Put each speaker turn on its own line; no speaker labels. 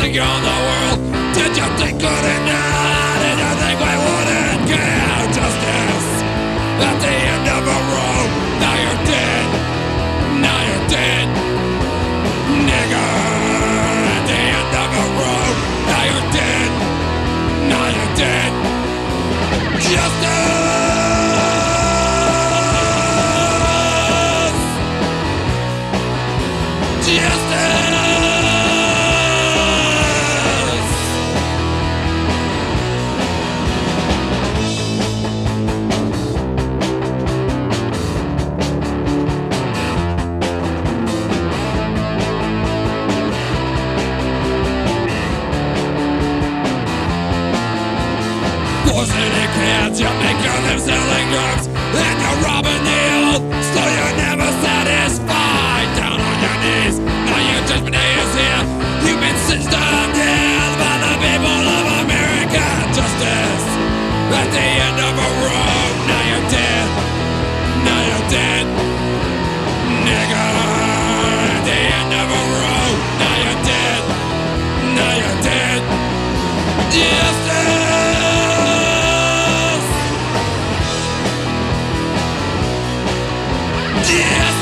think you own the world? Did you think good enough? Did you think we wouldn't care? Justice at the end of a road. Now you're dead. Now you're dead. Nigger at the end of a road. Now you're dead. Now you're dead. Justice. was any kids you're making them selling drugs And you're robbing the old So you're never satisfied. Down on your knees Now your judgment day is here. You've been stitched on death By the people of America. Justice At the end of a road. Now you're dead. Now you're dead. Nigga. Yes!